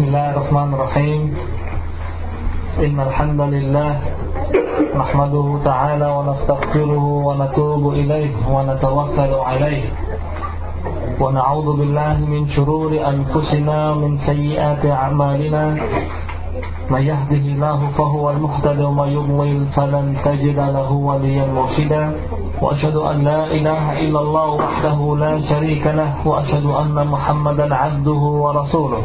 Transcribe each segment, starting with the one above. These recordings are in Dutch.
بسم الله الرحمن الرحيم. إن الحمد لله نحمده تعالى ونستغفره ونتوب إليه ونتوكل عليه. ونعوذ بالله من شرور أنفسنا ومن سيئات أعمالنا. من يهده الله فهو المهتد ومن يضلل فلن تجد له وليا مرشدا. وأشهد أن لا إله إلا الله وحده لا شريك له. وأشهد أن محمدا عبده ورسوله.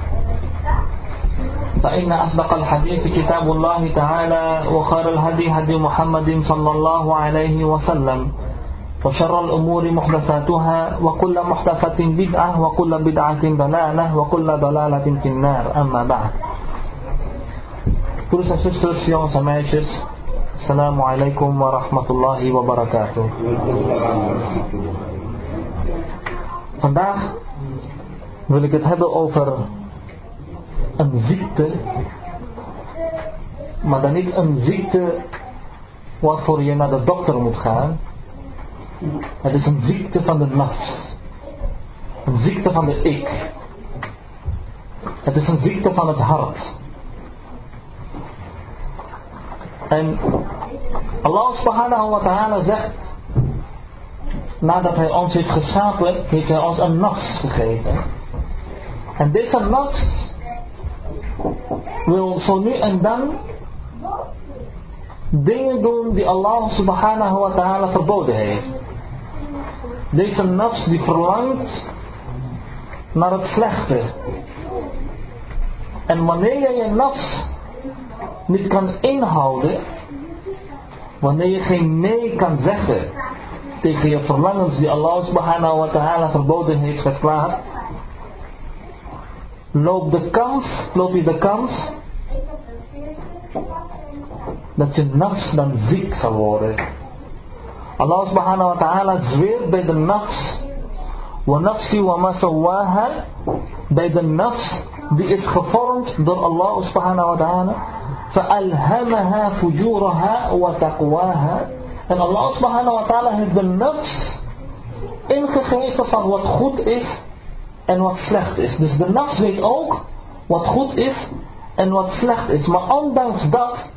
فإن أصدق الحديث كتاب الله تعالى وخير الهدي هدي محمد صلى الله عليه وسلم. وشر الأمور محدثاتها وكل محدثة بدعة وكل بدعة ضلالة وكل ضلالة في النار. أما بعد. En zusters, jongens en meisjes, Assalamu alaikum wa rahmatullahi wa barakatuh. Vandaag wil ik het hebben over een ziekte, maar dan niet een ziekte waarvoor je naar de dokter moet gaan. Het is een ziekte van de nafs. Een ziekte van de ik. Het is een ziekte van het hart. En Allah subhanahu wa ta'ala zegt, nadat hij ons heeft geschapen, heeft hij ons een nafs gegeven. En deze nafs wil zo nu en dan dingen doen die Allah subhanahu wa ta'ala verboden heeft. Deze nafs die verlangt naar het slechte. En wanneer je je nafs niet kan inhouden, wanneer je geen nee kan zeggen tegen je verlangens die Allah subhanahu wa ta'ala verboden heeft verklaard, loop de kans, loop je de kans dat je nafs dan ziek zal worden. Allah subhanahu wa ta'ala zweert bij de nafs wa nafsi wa masawaha bij de nafs die is gevormd door Allah subhanahu wa ta'ala فألهمها فجورها وتقواها en Allah subhanahu wa ta'ala heeft de nafs ingegeven van wat goed is en wat slecht is. Dus de nas weet ook wat goed is en wat slecht is. Maar ondanks dat,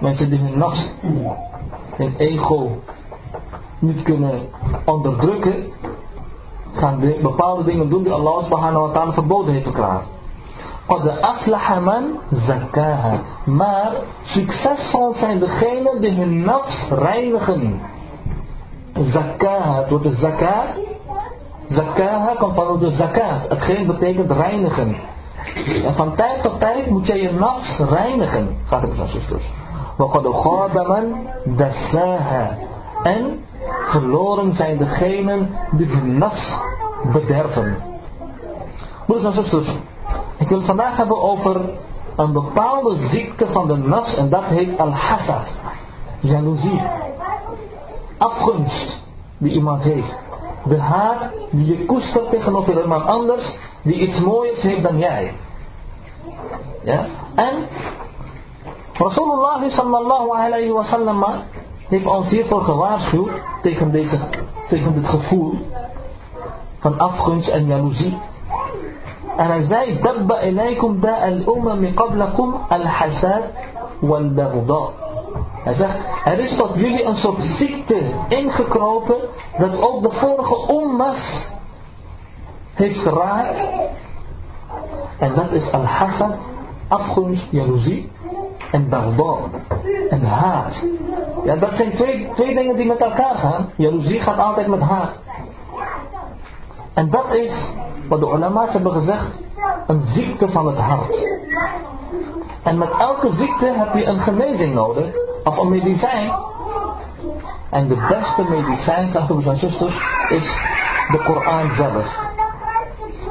mensen die hun nas, hun ego niet kunnen onderdrukken, gaan bepaalde dingen doen die Allah subhanahu wa ta'ala verboden heeft verklaard. Qad aflaha man zakkaha. Maar succesvol zijn degenen die hun nafs reinigen. Zakkaha, het wordt de zakaha komt van de zakat hetgeen betekent reinigen en van tijd tot tijd moet je je nafs reinigen gaat het van zusters وقد خاب من دساها en verloren zijn degenen die hun nafs bederven broeders en zusters ik wil het vandaag hebben over een bepaalde ziekte van de nafs en dat heet al-hasad. Jaloezie. Afgunst die iemand heeft. De haat die je koestert tegenover iemand anders die iets moois heeft dan jij. Ja? En Rasulullah sallallahu wa sallam heeft ons hiervoor gewaarschuwd tegen, deze, tegen dit gevoel van afgunst en jaloezie. En hij zei, dabba ilaykum da al-umami qablakum al-hasad wal-bagda. Hij zegt, er is tot jullie een soort ziekte ingekropen dat ook de vorige ummas heeft geraakt. En dat is al-hasad, afgunst, jaloezie en bagdad en haat. Ja, dat zijn twee, twee dingen die met elkaar gaan. Jaloezie gaat altijd met haat. En dat is wat de ulama's hebben gezegd, een ziekte van het hart. En met elke ziekte heb je een genezing nodig, of een medicijn. En de beste medicijn, broers en zusters, is de Koran zelf.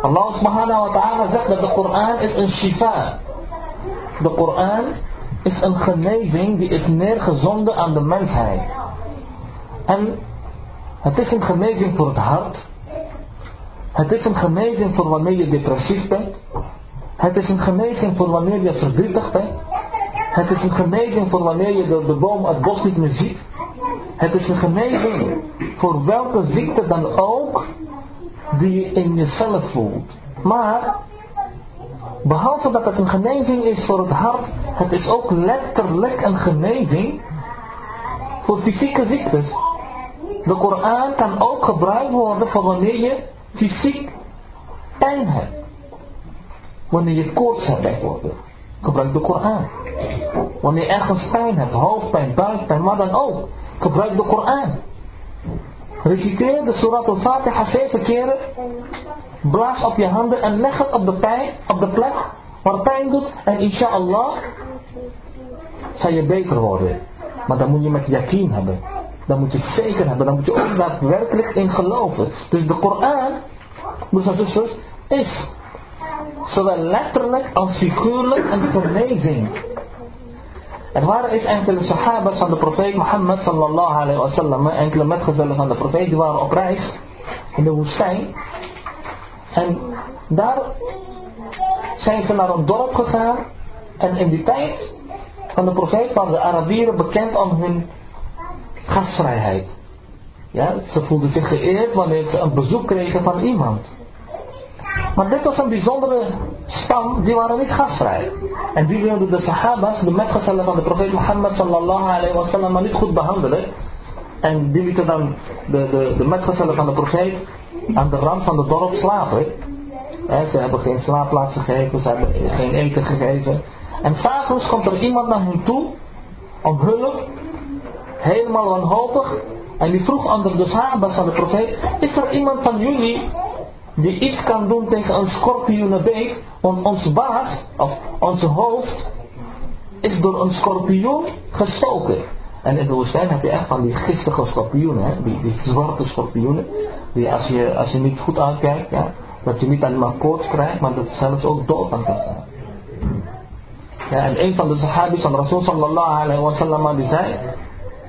Allah subhanahu wa ta'ala zegt dat de Koran is een shifa. De Koran is een genezing die is neergezonden aan de mensheid. En het is een genezing voor het hart. Het is een genezing voor wanneer je depressief bent. Het is een genezing voor wanneer je verdrietig bent. Het is een genezing voor wanneer je de, de boom het bos niet meer ziet. Het is een genezing voor welke ziekte dan ook die je in jezelf voelt. Maar, behalve dat het een genezing is voor het hart, het is ook letterlijk een genezing voor fysieke ziektes. De Koran kan ook gebruikt worden voor wanneer je fysiek pijn hebt. Wanneer je koorts hebt bijvoorbeeld. Gebruik de Koran. Wanneer je ergens pijn hebt, hoofdpijn, buikpijn, maar dan ook. Gebruik de Koran. Reciteer de Surat al-Fatiha zeven keren. Blaas op je handen en leg het op de, pijn, op de plek waar pijn doet. En inshallah zal je beter worden. Maar dan moet je met yakin hebben. Dan moet je zeker hebben. Dan moet je ook daadwerkelijk in geloven. Dus de Koran, broers en zusters, is zowel letterlijk als figuurlijk een genezing. Er waren eens enkele sahabas van de profeet Mohammed sallallahu alayhi wa sallam, enkele metgezellen van de profeet, die waren op reis in de woestijn. En daar zijn ze naar een dorp gegaan. En in die tijd van de profeet waren de Arabieren bekend om hun gastvrijheid. Ja, ze voelden zich geëerd wanneer ze een bezoek kregen van iemand. Maar dit was een bijzondere stam, die waren niet gastvrij. En die wilden de sahabas, de metgezellen van de profeet Mohammed sallallahu alayhi wa sallam, maar niet goed behandelen. En die lieten dan de, de, de metgezellen van de profeet aan de rand van het dorp slapen. ze hebben geen slaapplaats gegeven, ze hebben geen eten gegeven. En s'avonds komt er iemand naar hen toe, om hulp, helemaal wanhopig. En die vroeg onder de sahabas van de profeet, is er iemand van jullie die iets kan doen tegen een schorpioenenbeet, want onze baas, of onze hoofd, is door een schorpioen gestoken. En in de woestijn heb je echt van die giftige schorpioenen? Die, die zwarte schorpioenen, die als je, als je niet goed uitkijkt, ja, dat je niet alleen maar koorts krijgt, maar dat zelfs ook dood aan kan gaan. Ja, en een van de sahabis van Rasul sallallahu alayhi wa sallam, die zei,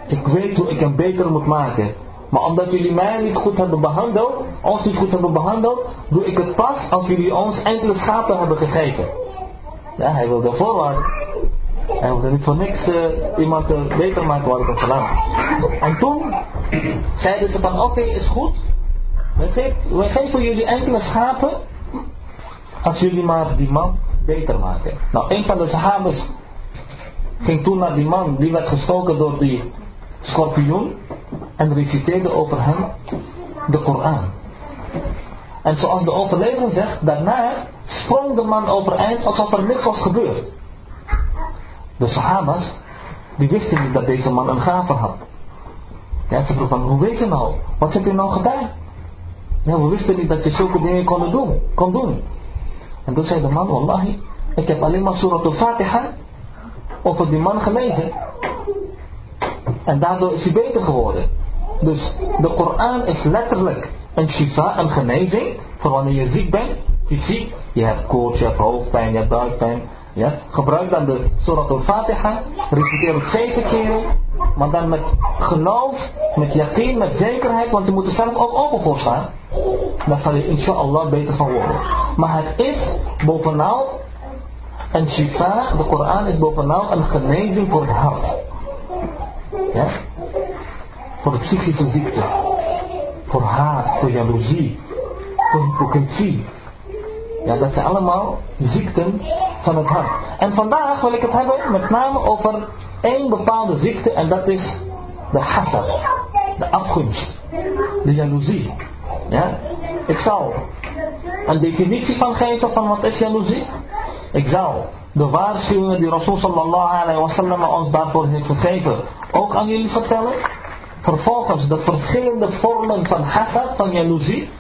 ik weet hoe ik hem beter moet maken. Maar omdat jullie mij niet goed hebben behandeld, ons niet goed hebben behandeld, doe ik het pas als jullie ons enkele schapen hebben gegeven. Ja, hij wilde voorwaarden. Hij wilde niet voor niks uh, iemand uh, beter maken wat ik gedaan. En toen zeiden ze van oké, is goed. Wij geven, wij geven jullie enkele schapen als jullie maar die man beter maken. Nou, een van de sahabes ging toen naar die man, die werd gestoken door die schorpioen en reciteerde over hem de Koran. En zoals de overlevering zegt, daarna sprong de man overeind alsof er niks was gebeurd. De Sahabas, die wisten niet dat deze man een gave had. Ja, ze vroegen van, hoe weet je nou? Wat heb je nou gedaan? Ja, we wisten niet dat je zulke dingen kon doen. Kon doen. En toen zei de man, wallahi, ik heb alleen maar Surah al-Fatiha over die man gelezen. En daardoor is hij beter geworden. Dus de Koran is letterlijk een shifa, een genezing. Voor wanneer je ziek bent, fysiek. Je hebt koorts, je hebt hoofdpijn, je hebt buikpijn. Ja? Gebruik dan de Surat al-Fatiha. Reciteer het zeven keren. Maar dan met geloof, met yakin, met zekerheid. Want je moet er zelf ook open voor staan. Zal je inshallah beter van worden. Maar het is bovenal een shifa. De Koran is bovenal een genezing voor het hart. Ja? Voor de psychische ziekte. Voor haat, voor jaloezie. Voor hypocrisie. Ja, dat zijn allemaal ziekten van het hart. En vandaag wil ik het hebben met name over één bepaalde ziekte en dat is de hasad. De afgunst. De jaloezie. Ja? Ik zal een definitie van geven van wat is jaloezie. Ik zal de waarschuwingen die Rasul sallallahu alayhi wa ons daarvoor heeft gegeven ook aan jullie vertellen? Vervolgens de verschillende vormen van hasad, van jaloezie.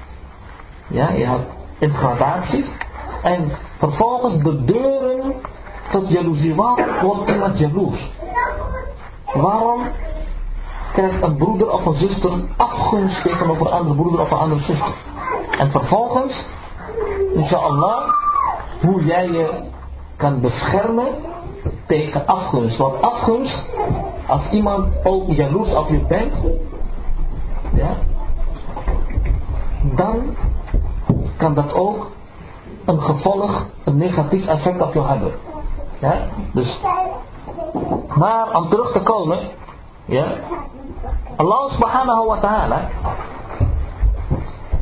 Ja, je hebt gradaties. En vervolgens de deuren tot jaloezie. Waarom wordt iemand jaloers? Waarom krijgt een broeder of een zuster afgunst tegenover een andere broeder of een andere zuster? En vervolgens, inshallah, hoe jij je kan beschermen tegen afgunst. Want afgunst, als iemand ook jaloers op je bent, ja, dan kan dat ook een gevolg, een negatief effect op jou hebben. Ja? Dus, maar om terug te komen, ja, Allah subhanahu wa ta'ala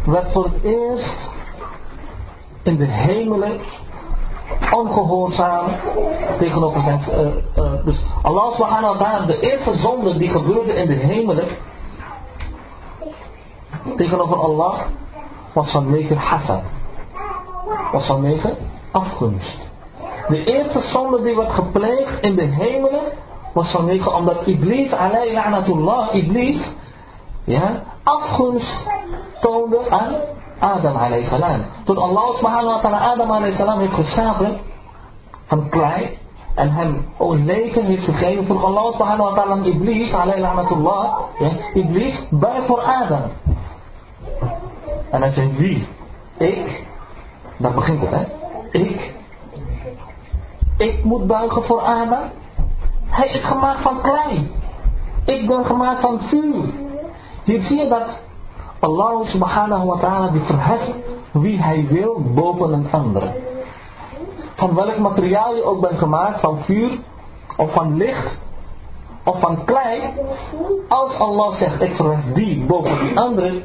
werd voor het eerst in de hemelen ongehoorzaam tegenover zijn. Uh, uh, dus Allah subhanahu wa ta'ala, de eerste zonde die gebeurde in de hemelen tegenover Allah was vanwege hasad. Was vanwege afgunst. De eerste zonde die werd gepleegd in de hemelen was vanwege omdat Iblis, alayhi la'natullah, Iblis, ja, afgunst toonde aan Adam alayhi salam. Toen Allah subhanahu wa ta'ala Adam alayhi salam heeft geschapen van klei en hem een leven heeft gegeven, vroeg Allah subhanahu wa ta'ala Iblis, alayhi la'natullah, ja, Iblis, buig voor Adam. En hij zei, wie? Ik? Daar begint het, hè? Ik? Ik moet buigen voor Adam? Hij is gemaakt van klei. Ik ben gemaakt van vuur. Hier zie je dat Allah subhanahu wa ta'ala die verheft wie hij wil boven een ander. Van welk materiaal je ook bent gemaakt, van vuur of van licht of van klei. Als Allah zegt ik verhef die boven die andere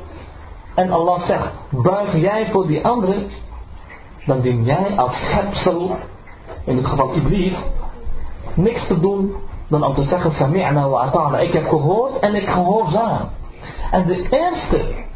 en Allah zegt buig jij voor die andere. Dan dien jij als schepsel, in het geval Iblis, niks te doen dan om te zeggen Sami'na wa ata'na. Ik heb gehoord en ik gehoorzaam. En de eerste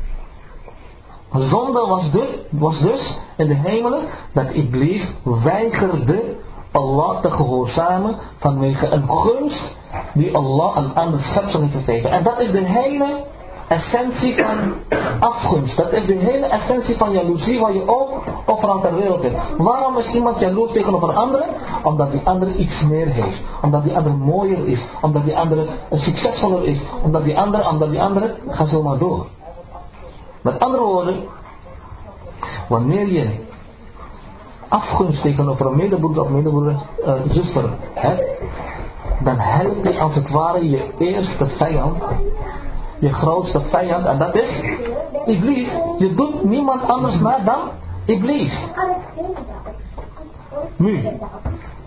zonde was dus, was dus in de hemelen dat Iblis weigerde Allah te gehoorzamen vanwege een gunst die Allah een ander schepsel heeft gegeven. En dat is de hele essentie van afgunst. Dat is de hele essentie van jaloezie waar je ook overal ter wereld hebt. Waarom is iemand jaloers tegenover een andere? Omdat die andere iets meer heeft. Omdat die andere mooier is. Omdat die andere succesvoller is. Omdat die andere, omdat die andere, ga zo maar door. Met andere woorden, wanneer je afgunst tegenover een medebroeder of medebroeder, uh, zuster hebt, dan help je als het ware je eerste vijand je grootste vijand en dat is Iblis. Je doet niemand anders na dan Iblis. Nu,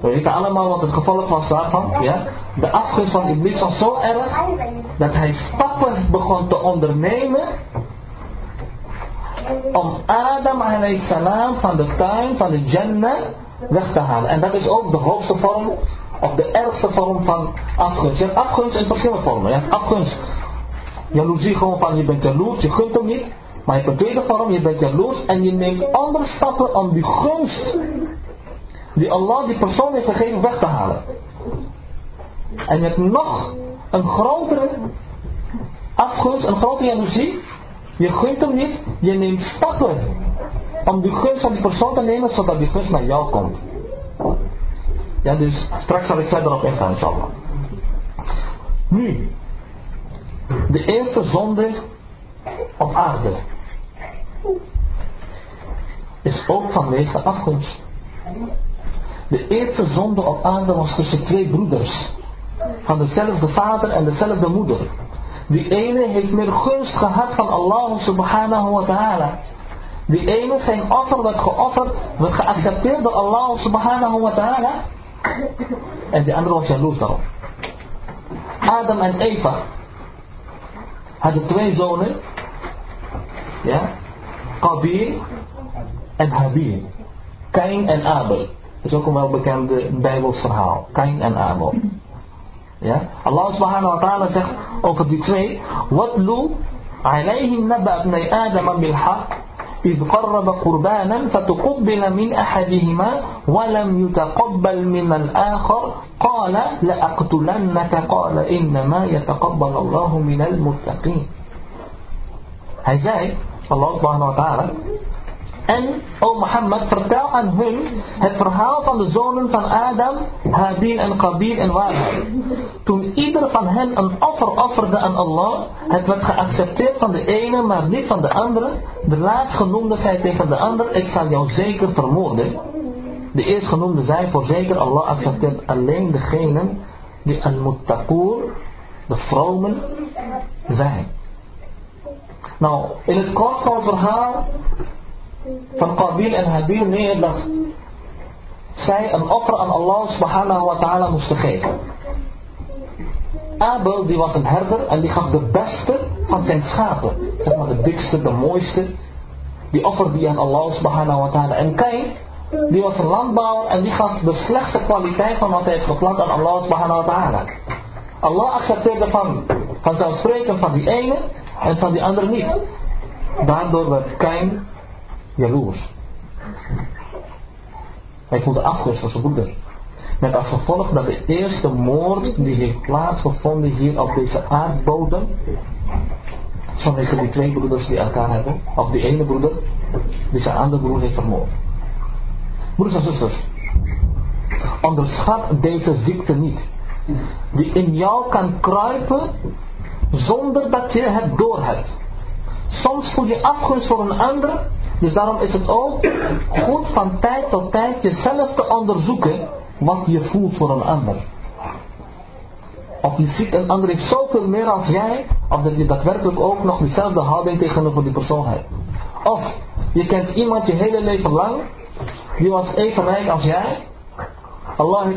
we weten allemaal wat het gevolg was daarvan. Ja? De afgunst van Iblis was zo erg dat hij stappen begon te ondernemen om Adam salam van de tuin van de Jannah weg te halen. En dat is ook de hoogste vorm of de ergste vorm van afgunst. Je hebt afgunst in verschillende vormen. Je hebt afgunst Jaloezie gewoon van je bent jaloers, je gunt hem niet. Maar je hebt een tweede vorm, je bent jaloers en je neemt andere stappen om die gunst die Allah die persoon heeft gegeven weg te halen. En je hebt nog een grotere afgunst, een grotere jaloezie. Je gunt hem niet, je neemt stappen om die gunst van die persoon te nemen zodat die gunst naar jou komt. Ja, dus straks zal ik verder op ingaan, inshallah. Nu, de eerste zonde op aarde is ook van deze afkomst. De eerste zonde op aarde was tussen twee broeders. Van dezelfde vader en dezelfde moeder. Die ene heeft meer gunst gehad van Allah subhanahu wa ta'ala. Die ene zijn offer werd geofferd, werd geaccepteerd door Allah subhanahu wa ta'ala. En die andere was jaloers daarop. Adam en Eva hadden twee zonen. Ja. En Habil. Kain en Abel. Dat is ook een welbekende Bijbels verhaal. Kain en Abel. Ja. Allah subhanahu wa ta'ala zegt over die twee. Watlu alayhim naba abnay Adam bilhaq. إذ قرب قربانا فتقبل من أحدهما ولم يتقبل من الآخر قال لأقتلنك قال إنما يتقبل الله من المتقين zei, Allah subhanahu wa ta'ala, En, o Mohammed, vertel aan hun het verhaal van de zonen van Adam, Habil en Qabil en waarheid. Toen ieder van hen een offer offerde aan Allah, het werd geaccepteerd van de ene, maar niet van de andere. De laatstgenoemde zei tegen de ander, ik zal jou zeker vermoorden. De eerstgenoemde zei, voorzeker Allah accepteert alleen degenen die al-muttaqoor, de vromen, zijn. Nou, in het kort van het verhaal van Qabil en Habil neer dat zij een offer aan Allah moesten geven. Abel die was een herder en die gaf de beste van zijn schapen. Zeg maar de dikste, de mooiste. Die offerde die aan Allah subhanahu wa ta'ala. En Kain die was een landbouwer en die gaf de slechtste kwaliteit van wat hij heeft geplant aan Allah subhanahu wa ta'ala. Allah accepteerde van, vanzelfsprekend van die ene en van die andere niet. Daardoor werd Kain jaloers. Hij voelde afgunst voor zijn broeder. Met als gevolg dat de eerste moord die heeft plaatsgevonden hier op deze aardbodem, vanwege die twee broeders die elkaar hebben, of die ene broeder die zijn andere broer heeft vermoord. Broeders en zusters, onderschat deze ziekte niet, die in jou kan kruipen zonder dat je het doorhebt. Soms voel je afgunst voor een ander dus daarom is het ook goed van tijd tot tijd jezelf te onderzoeken wat je voelt voor een ander. Of je ziet een ander heeft zoveel meer als jij, of dat je daadwerkelijk ook nog dezelfde houding tegenover die persoon hebt. Of je kent iemand je hele leven lang, die was even rijk als jij. Allah heeft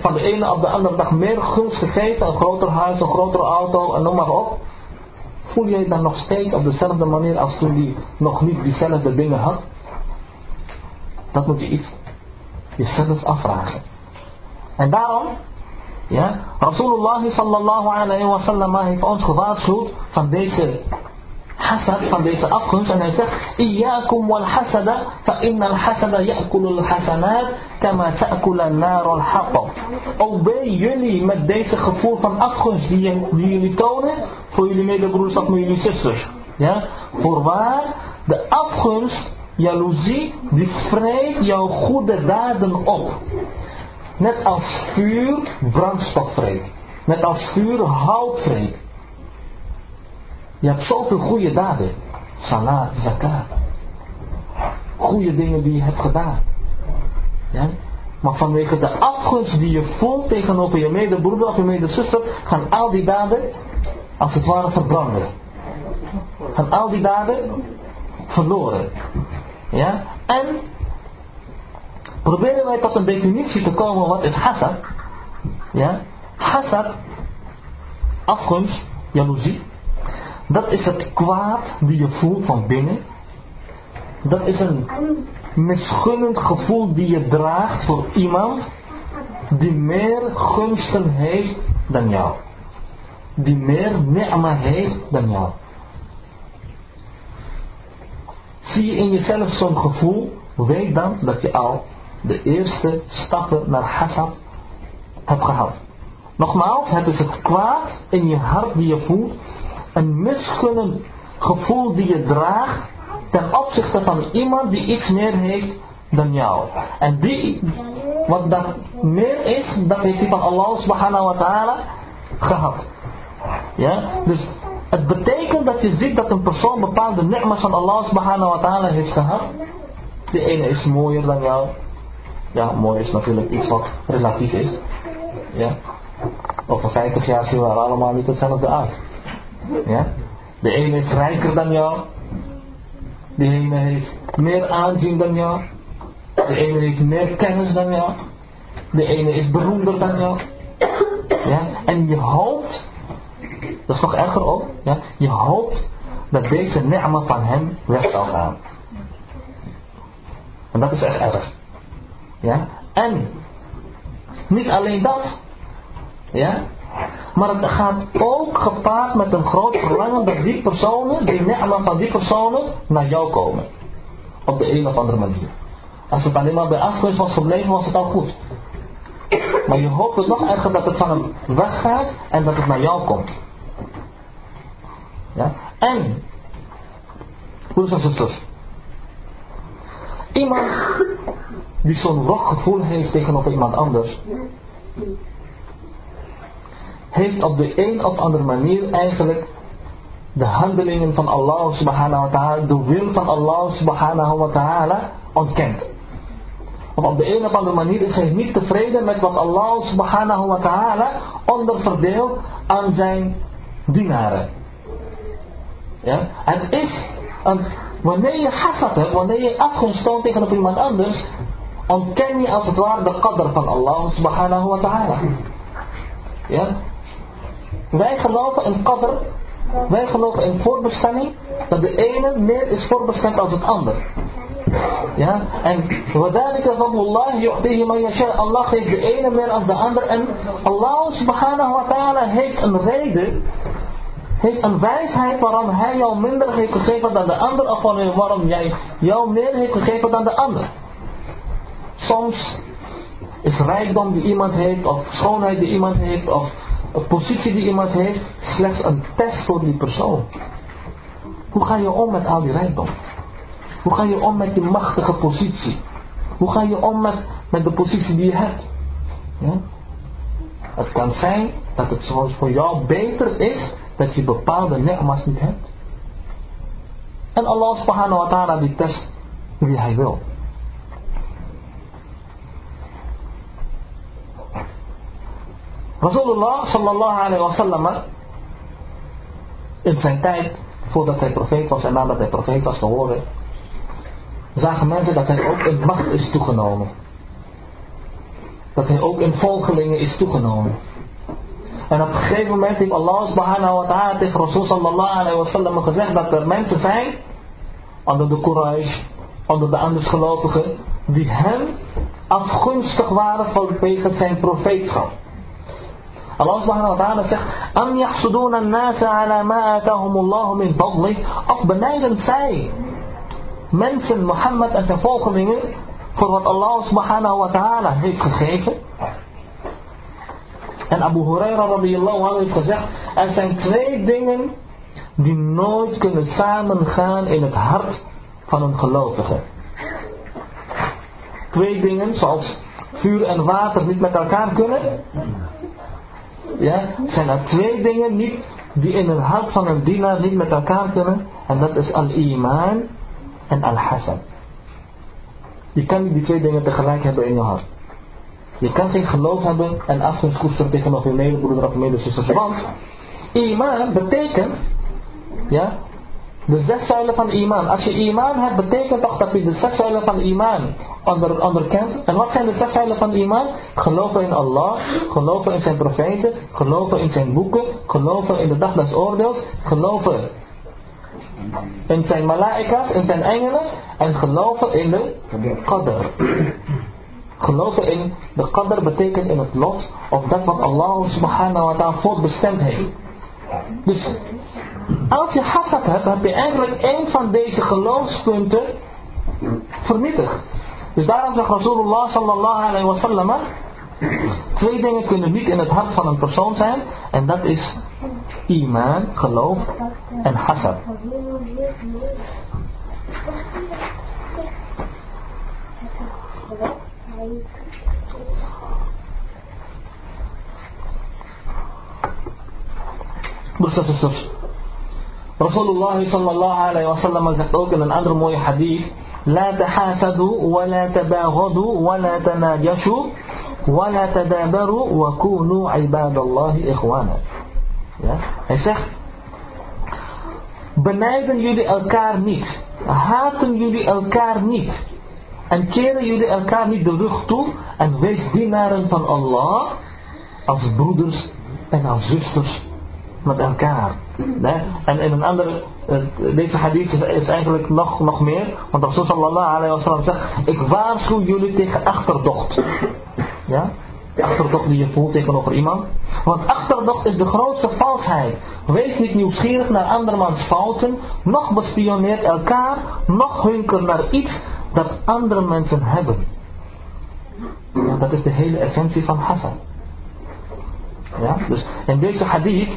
van de ene op de andere dag meer gunst gegeven, een groter huis, een grotere auto en noem maar op voel jij dan nog steeds op dezelfde manier als toen hij nog niet diezelfde dingen had? Dat moet je iets jezelf afvragen. En daarom, ja, Rasulullah sallallahu alayhi wa sallam heeft ons gewaarschuwd van deze wal hasada, fa inna al hasada ya'kulu al hasanat, kama ta'kula nar al hatab. Obey jullie met deze gevoel van afgunst die, die jullie tonen, voor jullie medebroers of jullie zusters. Ja? Voorwaar, de afgunst, jaloezie, die vreet jouw goede daden op. Net als vuur brandstof vreet. Net als vuur hout vreet. Je hebt zoveel goede daden. Salat, zakat. Goede dingen die je hebt gedaan. Ja? Maar vanwege de afgunst die je voelt tegenover je medebroeder of je medezuster, gaan al die daden als het ware verbranden. Gaan al die daden verloren. Ja? En proberen wij tot een definitie te komen wat is hasad. Ja? Hasad, afgunst, jaloezie. Dat is het kwaad die je voelt van binnen. Dat is een misgunnend gevoel die je draagt voor iemand die meer gunsten heeft dan jou. Die meer ni'ma heeft dan jou. Zie je in jezelf zo'n gevoel, weet dan dat je al de eerste stappen naar hasad hebt gehad. Nogmaals, het is het kwaad in je hart die je voelt een misgunnend gevoel die je draagt ten opzichte van iemand die iets meer heeft dan jou. En die, wat dat meer is, dat heeft hij van Allah subhanahu wa ta'ala gehad. Ja, dus het betekent dat je ziet dat een persoon bepaalde ni'mas van Allah subhanahu wa ta'ala heeft gehad. De ene is mooier dan jou. Ja, mooi is natuurlijk iets wat relatief is. Ja. Over 50 jaar zien we allemaal niet hetzelfde uit. Ja? De ene is rijker dan jou. De ene heeft meer aanzien dan jou. De ene heeft meer kennis dan jou. De ene is beroemder dan jou. Ja? En je hoopt, dat is nog erger ook, ja? je hoopt dat deze ni'ma van hem weg zal gaan. En dat is echt erg. Ja? En niet alleen dat, ja? Maar het gaat ook gepaard met een groot verlangen dat die personen, die ni'ma van die personen, naar jou komen. Op de een of andere manier. Als het alleen maar bij afgunst was gebleven, was het al goed. Maar je hoopt het nog erger dat het van hem weggaat en dat het naar jou komt. Ja? En, broeders en zusters, iemand die zo'n rot gevoel heeft tegenover iemand anders, heeft op de een of andere manier eigenlijk de handelingen van Allah subhanahu wa ta'ala, de wil van Allah subhanahu wa ta'ala ontkend. Of op de een of andere manier is hij niet tevreden met wat Allah subhanahu wa ta'ala onderverdeelt aan zijn dienaren. Ja? Het is, wanneer je hasad hebt, wanneer je afgunst tegen iemand anders, ontken je als het ware de qadr van Allah subhanahu wa ta'ala. Ja? Wij geloven in qadr, wij geloven in voorbestemming, dat de ene meer is voorbestemd als het ander. Ja, en وَذَلِكَ فَضْلُ اللَّهِ يُعْطِيهِ مَنْ يَشَاءُ Allah geeft de ene meer als de ander en Allah subhanahu wa ta'ala heeft een reden heeft een wijsheid waarom hij jou minder heeft gegeven dan de ander of waarom jij jou meer heeft gegeven dan de ander. Soms is rijkdom die iemand heeft of schoonheid die iemand heeft of een positie die iemand heeft slechts een test voor die persoon. Hoe ga je om met al die rijkdom? Hoe ga je om met die machtige positie? Hoe ga je om met, met de positie die je hebt? Ja? Het kan zijn dat het zoals voor jou beter is dat je bepaalde ni'mas niet hebt. En Allah subhanahu wa ta'ala die test wie hij wil. Rasulullah sallallahu alayhi wa sallam in zijn tijd voordat hij profeet was en nadat hij profeet was geworden zagen mensen dat hij ook in macht is toegenomen. Dat hij ook in volgelingen is toegenomen. En op een gegeven moment heeft Allah subhanahu wa ta'ala tegen Rasul sallallahu alayhi wa sallam gezegd dat er mensen zijn, onder de Quraysh, onder de andersgelovigen, die hem afgunstig waren vanwege zijn profeetschap. Allah subhanahu wa ta'ala zegt, Am yahsuduna nasa ala ma atahumullahu min fadlih, of benijden zij mensen, Mohammed en zijn volgelingen, voor wat Allah subhanahu wa ta'ala heeft gegeven. En Abu Huraira radiyallahu anhu heeft gezegd, er zijn twee dingen die nooit kunnen samengaan in het hart van een gelovige. Twee dingen zoals vuur en water niet met elkaar kunnen. Ja, zijn er twee dingen niet, die in het hart van een dienaar niet met elkaar kunnen. En dat is al-iman en al-hasad. Je kan niet die twee dingen tegelijk hebben in je hart. Je kan geen geloof hebben en afgunst koesteren tegenover je medebroeder of medezuster. Want iman betekent, ja, de zes zuilen van iman. Als je iman hebt, betekent toch dat je de zes zuilen van iman onder, onderkent. En wat zijn de zes zuilen van iman? Geloven in Allah, geloven in zijn profeten, geloven in zijn boeken, geloven in de dag des oordeels, geloven in zijn mala'ikas, in zijn engelen en geloven in de qadr. Geloven in de qadr betekent in het lot of dat wat Allah subhanahu wa ta'ala voorbestemd heeft. Dus als je hasad hebt, heb je eigenlijk één van deze geloofspunten vernietigd. Dus daarom zegt Rasulullah sallallahu alayhi wa sallam, twee dingen kunnen niet in het hart van een persoon zijn en dat is iman, geloof en hasad. Zusters. Rasulullah sallallahu alayhi wa sallam zegt ook in een andere mooie hadith. لا تحاسدوا ولا تباغضوا ولا تناجشوا ولا تدابروا وكونوا عباد الله إخوانا. Ja? Hij zegt, benijden jullie elkaar niet, haten jullie elkaar niet en keren jullie elkaar niet de rug toe en wees dienaren van Allah als broeders en als zusters met elkaar. En in een andere, deze hadith is, eigenlijk nog, nog meer, want Rasul sallallahu alayhi wa sallam zegt, ik waarschuw jullie tegen achterdocht. Ja? De achterdocht die je voelt tegenover iemand. Want achterdocht is de grootste valsheid. Wees niet nieuwsgierig naar andermans fouten, nog bespioneert elkaar, nog hunker naar iets dat andere mensen hebben. Dat is de hele essentie van Hassan. Ja, dus in deze hadith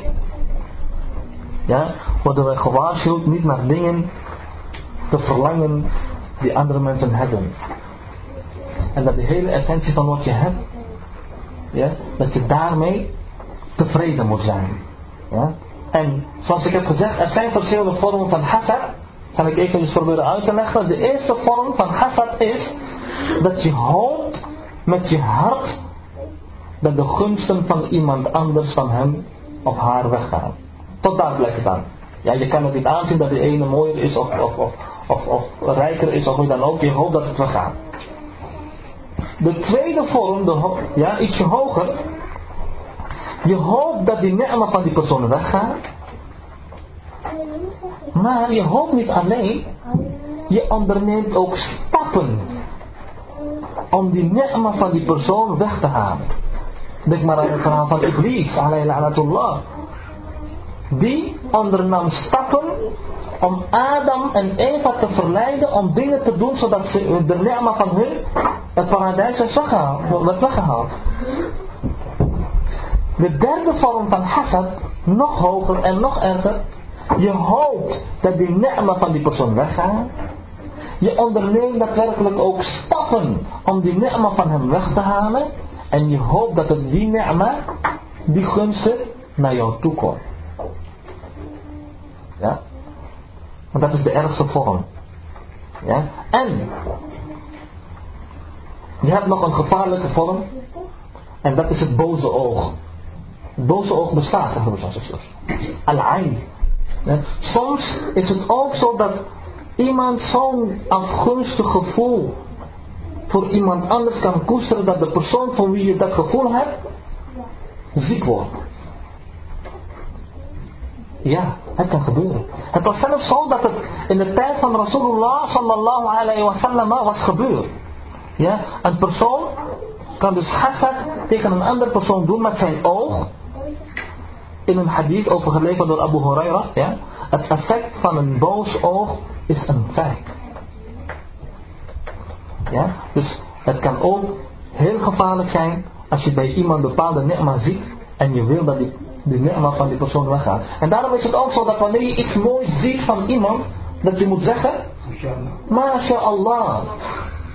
ja, worden we gewaarschuwd niet naar dingen te verlangen die andere mensen hebben. En dat de hele essentie van wat je hebt, ja, dat je daarmee tevreden moet zijn. Ja? En zoals ik heb gezegd, er zijn verschillende vormen van hasad. Zal ik even eens proberen uit te leggen. De eerste vorm van hasad is dat je hoopt met je hart dat de gunsten van iemand anders van hem of haar weggaan. Tot daar blijkt aan. Ja, je kan het niet aanzien dat de ene mooier is of, of, of, of, of rijker is of hoe dan ook. Je hoopt dat het weggaat. De tweede vorm, de, ja, ietsje hoger. Je hoopt dat die ni'ma van die persoon weggaan. Maar je hoopt niet alleen. Je onderneemt ook stappen. Om die ni'ma van die persoon weg te halen. Denk maar aan het verhaal van Iblis, alayhi. Die ondernam stappen om Adam en Eva te verleiden om dingen te doen zodat ze de ni'ma van hun het paradijs werd weggehaald. De derde vorm van hasad, nog hoger en nog erger. Je hoopt dat die ni'ma van die persoon weggaat. Je onderneemt daadwerkelijk ook stappen om die ni'ma van hem weg te halen. En je hoopt dat het die ni'ma, die gunsten, naar jou toe komt. Ja? Want dat is de ergste vorm. Ja? En je hebt nog een gevaarlijke vorm. En dat is het boze oog. Het boze oog bestaat, broers en zusters. Al-ain. Soms is het ook zo dat iemand zo'n afgunstig gevoel voor iemand anders kan koesteren dat de persoon van wie je dat gevoel hebt ziek wordt. Ja, het kan gebeuren. Het was zelfs zo dat het in de tijd van Rasulullah sallallahu alayhi wa sallam was gebeurd. Ja, een persoon kan dus hasad tegen een andere persoon doen met zijn oog. In een hadith overgeleverd door Abu Huraira. Ja, het effect van een boos oog is een feit. Ja, dus het kan ook heel gevaarlijk zijn als je bij iemand bepaalde ni'ma ziet en je wil dat die, die ni'ma van die persoon weggaat. En daarom is het ook zo dat wanneer je iets moois ziet van iemand, dat je moet zeggen, MashaAllah.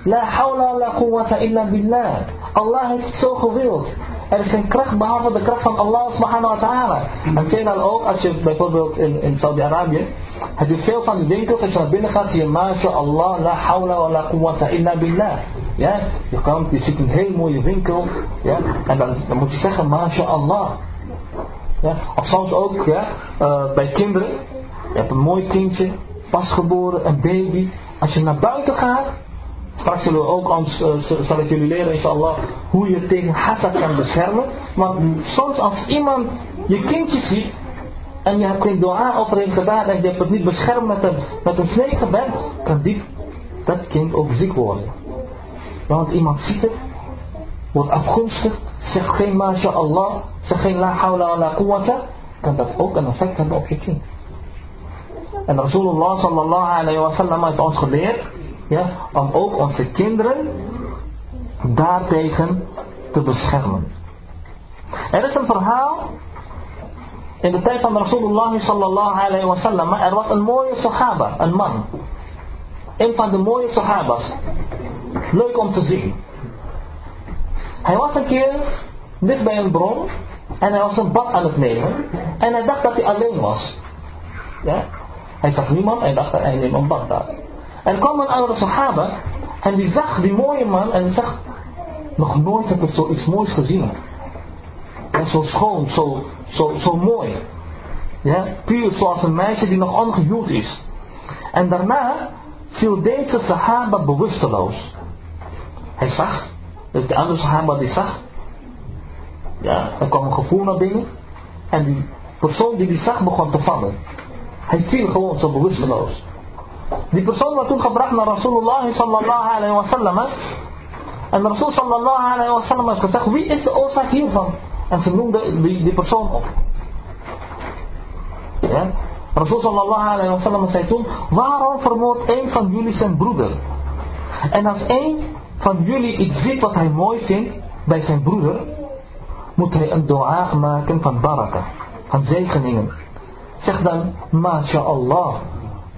La hawla la quwwata illa billah. Allah heeft het zo gewild. Er is geen kracht behalve de kracht van Allah subhanahu wa ta'ala. En veelal ook, als je bijvoorbeeld in, in Saudi-Arabië, heb je veel van die winkels, als je naar binnen gaat, zie je Allah, la hawla wa la quwwata illa billah. Ja, je komt, je ziet een heel mooie winkel, ja, en dan, dan moet je zeggen, Allah. Of soms ook, ja, uh, bij kinderen, je hebt een mooi kindje, pasgeboren, een baby. Als je naar buiten gaat, Straks zullen we ook ons, uh, zal ik jullie leren inshallah hoe je tegen hasad kan beschermen. Want soms als iemand je kindje ziet en je hebt geen dua over hem gedaan en je hebt het niet beschermd met een, met een kan die, dat kind ook ziek worden. Want iemand ziet het, wordt afgunstig, zegt geen Allah, zegt geen la hawla la quwwata, kan dat ook een effect hebben op je kind. En Rasulullah sallallahu alayhi wa sallam heeft ons geleerd ja, om ook onze kinderen daartegen te beschermen. Er is een verhaal in de tijd van Rasulullah sallallahu alayhi wa sallam. Er was een mooie sahaba, een man. Een van de mooie sahabas. Leuk om te zien. Hij was een keer dicht bij een bron en hij was een bad aan het nemen. En hij dacht dat hij alleen was. Ja? Hij zag niemand en hij dacht dat hij neemt een bad daar. En kwam een andere sahaba en die zag die mooie man en die zag, nog nooit heb ik zoiets moois gezien. Ja, zo schoon, zo, zo, zo mooi. Ja, puur zoals een meisje die nog ongehuwd is. En daarna viel deze sahaba bewusteloos. Hij zag, dus de andere sahaba die zag, ja, er kwam een gevoel naar binnen. En die persoon die die zag begon te vallen. Hij viel gewoon zo bewusteloos. Die persoon werd toen gebracht naar Rasulullah sallallahu wa sallam. En Rasul sallallahu alayhi wa sallam heeft gezegd, wie is de oorzaak hiervan? En ze noemden die, die persoon op. Ja? Rasul wa sallam zei toen, waarom vermoordt een van jullie zijn broeder? En als een van jullie iets ziet wat hij mooi vindt bij zijn broeder, moet hij een dua maken van baraka, van zegeningen. Zeg dan, MashaAllah,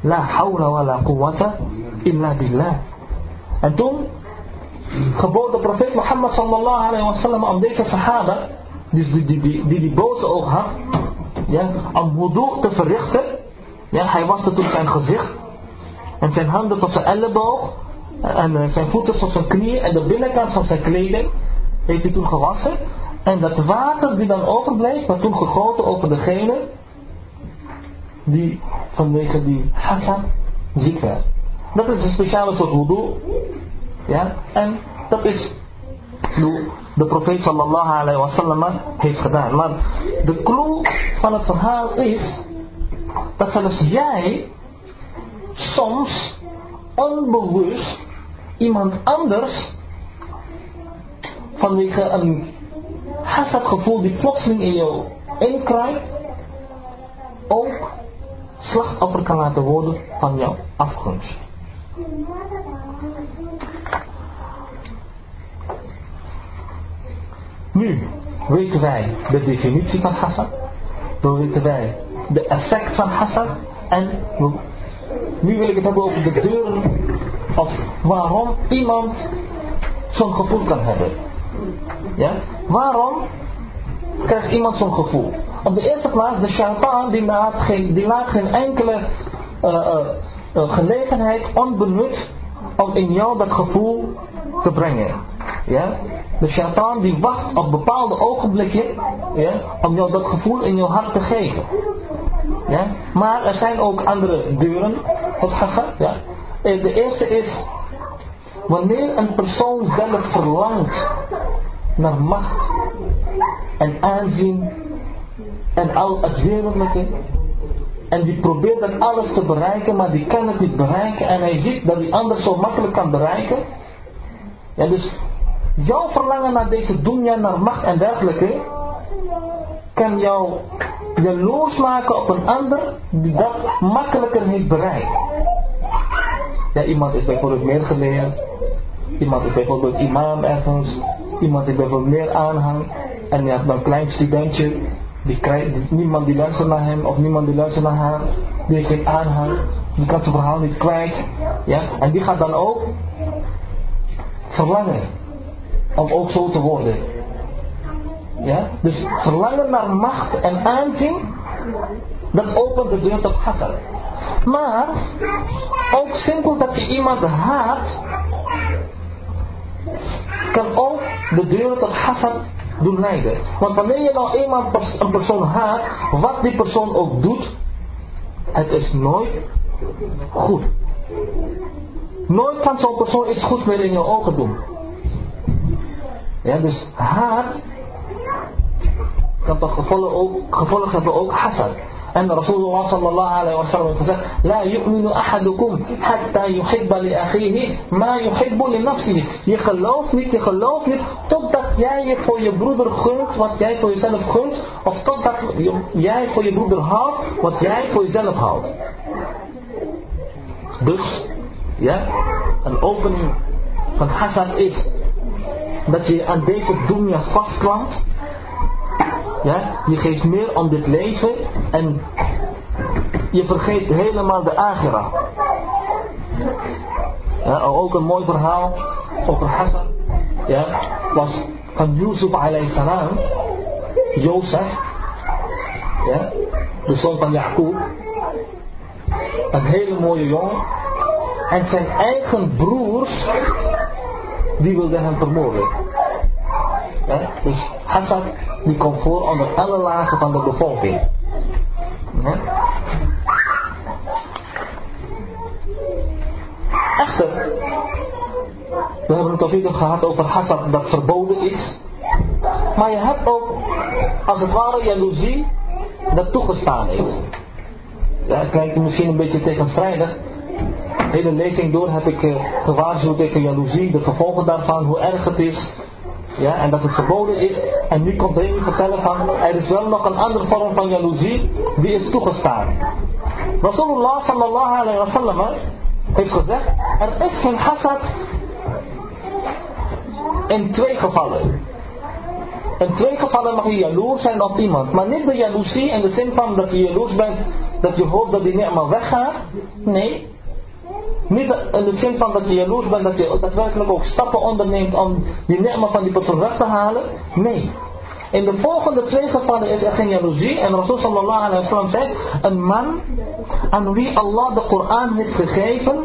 la hawla wa la quwwata illa billah. En toen gebood de profeet Mohammed sallallahu alayhi wa sallam aan deze sahaba, dus die die, boze oog had, ja, om wudu te verrichten. Ja, hij waste toen zijn gezicht en zijn handen tot zijn elleboog en zijn voeten tot zijn knieën en de binnenkant van zijn kleding heeft hij toen gewassen. En dat water die dan overbleef, werd toen gegoten over degene die vanwege die hasad ziek werd. Dat is een speciale soort wudu. Ja, en dat is hoe de profeet sallallahu alayhi wa sallam heeft gedaan. Maar de clue van het verhaal is dat zelfs jij soms onbewust iemand anders vanwege een hasadgevoel die plotseling in jou inkruipt, ook slachtoffer kan laten worden van jouw afgunst. Nu weten wij de definitie van hasad, dan weten wij de effect van hasad en nu wil ik het hebben over de deuren of waarom iemand zo'n gevoel kan hebben. Ja? Waarom krijgt iemand zo'n gevoel? Op de eerste plaats, de shaitaan die laat geen, die laat geen enkele uh, uh, gelegenheid onbenut om in jou dat gevoel te brengen. Ja? De shaitaan die wacht op bepaalde ogenblikken ja, om jou dat gevoel in jouw hart te geven. Ja? Maar er zijn ook andere deuren tot hasad. Ja? De eerste is wanneer een persoon zelf verlangt naar macht en aanzien en al het wereldlijke en die probeert dat alles te bereiken, maar die kan het niet bereiken en hij ziet dat die ander zo makkelijk kan bereiken. Ja, dus jouw verlangen naar deze dunya, naar macht en dergelijke, kan jou jaloers maken op een ander die dat makkelijker heeft bereikt. Ja, iemand is bijvoorbeeld meer geleerd, iemand is bijvoorbeeld imam ergens, iemand is bijvoorbeeld meer aanhang, en je hebt een klein studentje, die krijgt, niemand die luistert naar hem, of niemand die luistert naar haar, die heeft geen aanhang, die kan zijn verhaal niet kwijt, ja, en die gaat dan ook verlangen om ook zo te worden. Ja? Dus verlangen naar macht en aanzien, dat opent de deur tot hasad. Maar, ook simpel dat je iemand haat, kan ook de deur tot hasad doen leiden. Want wanneer je nou iemand een persoon haat, wat die persoon ook doet, het is nooit goed. Nooit kan zo'n persoon iets goeds meer in je ogen doen. Ja, dus haat kan toch gevolgen, ook, gevolgen hebben ook hasad. أن رسول الله صلى الله عليه وسلم قال لا يؤمن أحدكم حتى يحب لأخيه ما يحب لنفسه. يخلوف نيت يخلوف نيت تبدأ ياي فو يبرودر خلط وات ياي فو يزنب خلط أو تبدأ ياي فو يبرودر هاو وات ياي فو يزنب هاو Dus, ja, een opening van Hassan is dat je aan deze dunia vastklampt Ja, je geeft meer om dit leven en je vergeet helemaal de agira. Ja, ook een mooi verhaal over Hassan. Ja, was van Yusuf alayhi salam. Jozef. Ja, de zoon van Jacob. Een hele mooie jongen. En zijn eigen broers die wilde hem vermoorden. Ja? Dus Hassan die komt voor onder alle lagen van de bevolking. Echter, we hebben het al eerder gehad over Hassan dat verboden is. Maar je hebt ook, als het ware, jaloezie dat toegestaan is. Het klinkt misschien een beetje tegenstrijdig. hele lezing door heb ik uh, gewaarschuwd tegen jaloezie, de gevolgen daarvan, hoe erg het is. Ja, en dat het verboden is. En nu komt hij vertellen van, er is wel nog een andere vorm van jaloezie, die is toegestaan. Rasulullah sallallahu alayhi wa sallam heeft gezegd, er is geen hasad in twee gevallen. In twee gevallen mag je jaloers zijn op iemand. Maar niet de jaloezie in de zin van dat je jaloers bent, dat je hoopt dat die allemaal weggaat. Nee. Niet in de zin van dat je jaloers bent, dat je daadwerkelijk ook stappen onderneemt om die ni'ma van die persoon weg te halen. Nee. In de volgende twee gevallen is er geen jaloezie. En Rasul sallallahu alaihi wasallam zegt, een man aan wie Allah de Koran heeft gegeven.